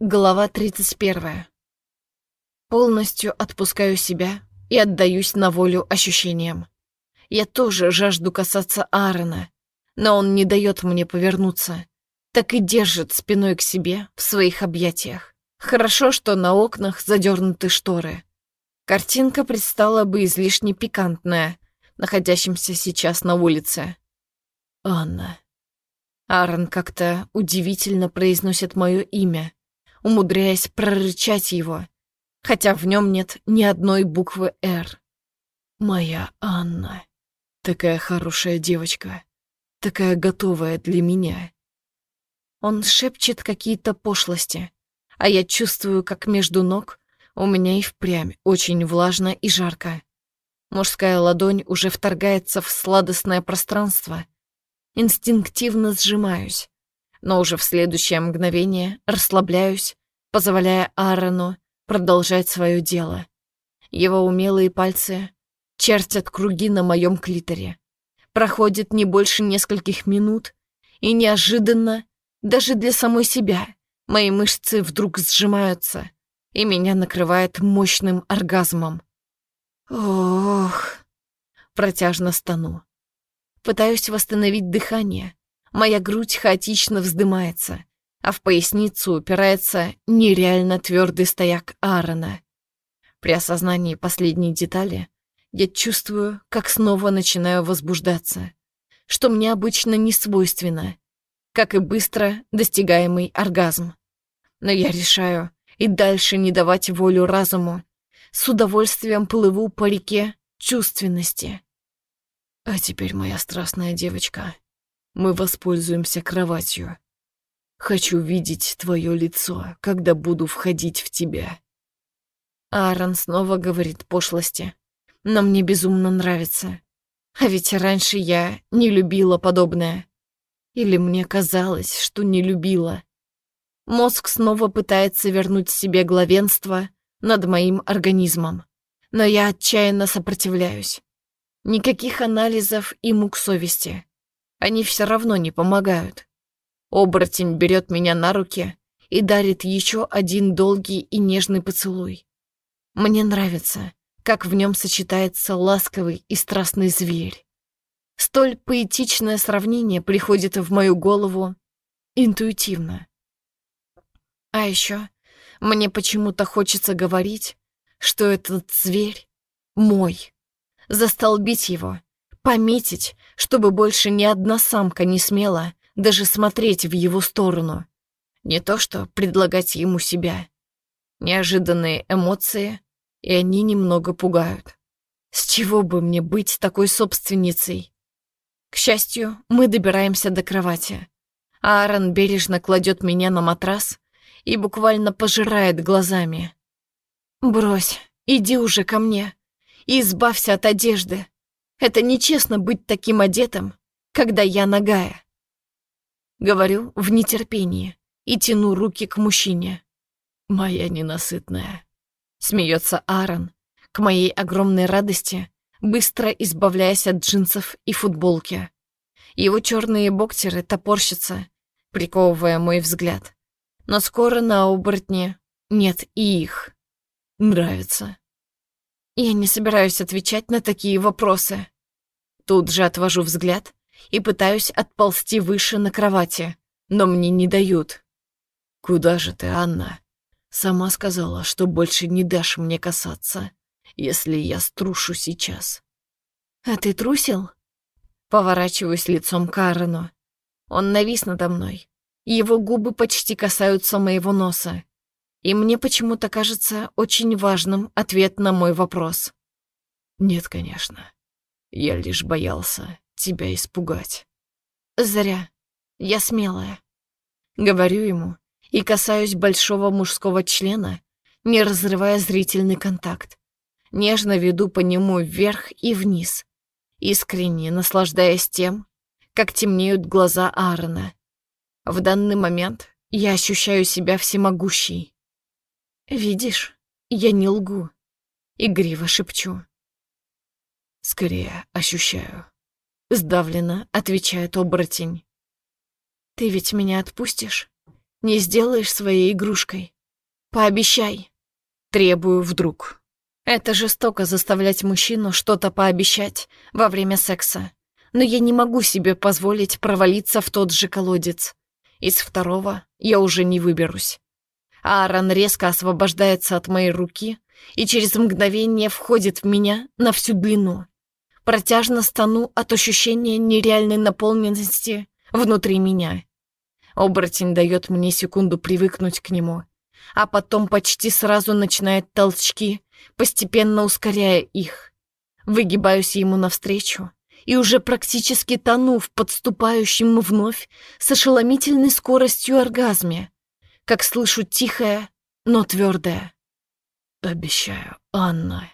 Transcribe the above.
Глава 31. Полностью отпускаю себя и отдаюсь на волю ощущениям. Я тоже жажду касаться Аарона, но он не дает мне повернуться, так и держит спиной к себе в своих объятиях. Хорошо, что на окнах задернуты шторы. Картинка предстала бы излишне пикантная, находящимся сейчас на улице. Анна. Аарон как-то удивительно произносит мое имя — умудряясь прорычать его, хотя в нем нет ни одной буквы «Р». Моя Анна. Такая хорошая девочка. Такая готовая для меня. Он шепчет какие-то пошлости, а я чувствую, как между ног у меня и впрямь очень влажно и жарко. Мужская ладонь уже вторгается в сладостное пространство. Инстинктивно сжимаюсь, но уже в следующее мгновение расслабляюсь, позволяя Аарону продолжать свое дело. Его умелые пальцы чертят круги на моем клиторе. Проходит не больше нескольких минут, и неожиданно, даже для самой себя, мои мышцы вдруг сжимаются, и меня накрывает мощным оргазмом. Ох, протяжно стану. Пытаюсь восстановить дыхание, Моя грудь хаотично вздымается, а в поясницу упирается нереально твердый стояк Аарона. При осознании последней детали я чувствую, как снова начинаю возбуждаться, что мне обычно не свойственно, как и быстро достигаемый оргазм. Но я решаю и дальше не давать волю разуму, с удовольствием плыву по реке чувственности. А теперь моя страстная девочка мы воспользуемся кроватью. Хочу видеть твое лицо, когда буду входить в тебя». Аарон снова говорит пошлости, но мне безумно нравится. А ведь раньше я не любила подобное. Или мне казалось, что не любила. Мозг снова пытается вернуть себе главенство над моим организмом, но я отчаянно сопротивляюсь. Никаких анализов и мук совести. Они все равно не помогают. Оборотень берет меня на руки и дарит еще один долгий и нежный поцелуй. Мне нравится, как в нем сочетается ласковый и страстный зверь. Столь поэтичное сравнение приходит в мою голову интуитивно. А еще мне почему-то хочется говорить, что этот зверь мой, застолбить его Пометить, чтобы больше ни одна самка не смела даже смотреть в его сторону. Не то что предлагать ему себя. Неожиданные эмоции, и они немного пугают. С чего бы мне быть такой собственницей? К счастью, мы добираемся до кровати. Аарон бережно кладет меня на матрас и буквально пожирает глазами. «Брось, иди уже ко мне и избавься от одежды. Это нечестно быть таким одетым, когда я нагая. Говорю в нетерпении и тяну руки к мужчине. Моя ненасытная. Смеется Аарон, к моей огромной радости, быстро избавляясь от джинсов и футболки. Его черные боксеры топорщатся, приковывая мой взгляд. Но скоро на оборотне нет и их. Нравится. Я не собираюсь отвечать на такие вопросы. Тут же отвожу взгляд и пытаюсь отползти выше на кровати, но мне не дают. «Куда же ты, Анна?» Сама сказала, что больше не дашь мне касаться, если я струшу сейчас. «А ты трусил?» Поворачиваюсь лицом к Аарону. Он навис надо мной. Его губы почти касаются моего носа и мне почему-то кажется очень важным ответ на мой вопрос. «Нет, конечно. Я лишь боялся тебя испугать». «Зря. Я смелая». Говорю ему и касаюсь большого мужского члена, не разрывая зрительный контакт. Нежно веду по нему вверх и вниз, искренне наслаждаясь тем, как темнеют глаза Аарона. В данный момент я ощущаю себя всемогущей, «Видишь, я не лгу», — игриво шепчу. «Скорее ощущаю», — сдавленно отвечает оборотень. «Ты ведь меня отпустишь? не сделаешь своей игрушкой. Пообещай. Требую вдруг. Это жестоко заставлять мужчину что-то пообещать во время секса. Но я не могу себе позволить провалиться в тот же колодец. Из второго я уже не выберусь. Аарон резко освобождается от моей руки и через мгновение входит в меня на всю длину. Протяжно стану от ощущения нереальной наполненности внутри меня. Оборотень дает мне секунду привыкнуть к нему, а потом почти сразу начинает толчки, постепенно ускоряя их. Выгибаюсь ему навстречу и уже практически тону в подступающем вновь с ошеломительной скоростью оргазме, как слышу тихое, но твердое. «Обещаю, Анна».